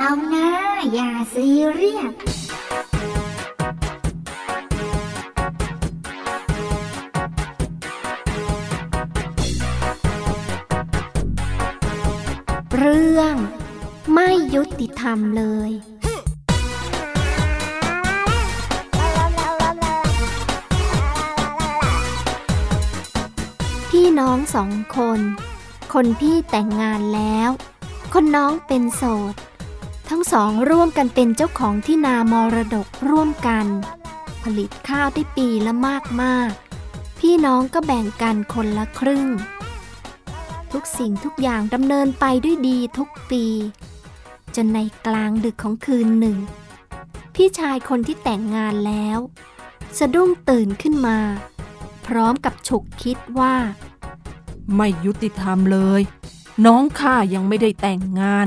เอานะ อย่าซีเรียสเรื่อง ไม่ยุติธรรมเลยพี่น้องสองคน คนพี่แต่งงานแล้ว คนน้องเป็นโสด ทั้งสองร่วมกันเป็นเจ้าของที่นามรดกร่วมกัน ผลิตข้าวได้ปีละมากมาก พี่น้องก็แบ่งกันคนละครึ่ง ทุกสิ่งทุกอย่างดำเนินไปด้วยดีทุกปี จนในกลางดึกของคืนหนึ่ง พี่ชายคนที่แต่งงานแล้ว สะดุ้งตื่นขึ้นมา พร้อมกับฉกคิดว่า ไม่ยุติธรรมเลย น้องข้ายังไม่ได้แต่งงาน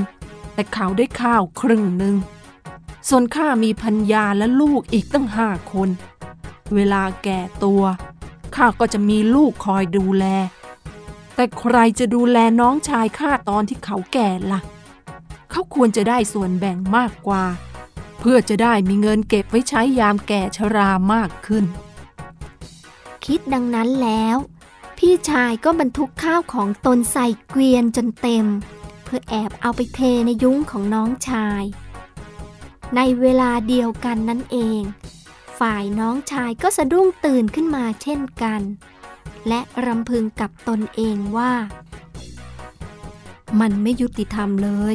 แต่เขาได้ข้าวครึ่งหนึ่ง ส่วนข้ามีพัญญาและลูกอีกตั้งห้าคน เวลาแก่ตัวข้าก็จะมีลูกคอยดูแล แต่ใครจะดูแลน้องชายข้าตอนที่เขาแก่ละ่ะ เขาควรจะได้ส่วนแบ่งมากกว่า เพื่อจะได้มีเงินเก็บไว้ใช้ยามแก่ชรามากขึ้น คิดดังนั้นแล้ว พี่ชายก็บรรทุกข้าวของตนใส่เกวียนจนเต็ม อแอบเอาไปเทในยุ้งของน้องชาย ในเวลาเดียวกันนั่นเอง ฝ่ายน้องชายก็สะดุ้งตื่นขึ้นมาเช่นกัน และรำพึงกับตนเองว่า มันไม่ยุติธรรมเลย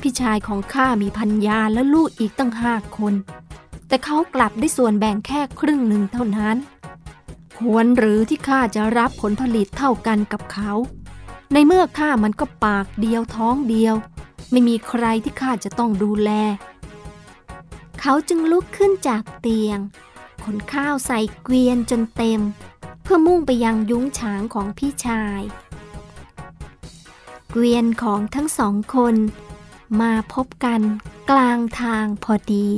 พี่ชายของข้ามีพัญญาและลูกอีกตั้งห้าคน แต่เขากลับได้ส่วนแบ่งแค่ครึ่งหนึ่งเท่านั้น ควรหรือที่ข้าจะรับผลผลิตเท่ากันกับเขา ในเมื่อข้ามันก็ปากเดียวท้องเดียว ไม่มีใครที่ข้าจะต้องดูแล เขาจึงลุกขึ้นจากเตียง ขนข้าวใส่เกวียนจนเต็ม เพื่อมุ่งไปยังยุ้งฉางของพี่ชาย เกวียนของทั้งสองคน มาพบกันกลางทางพอดี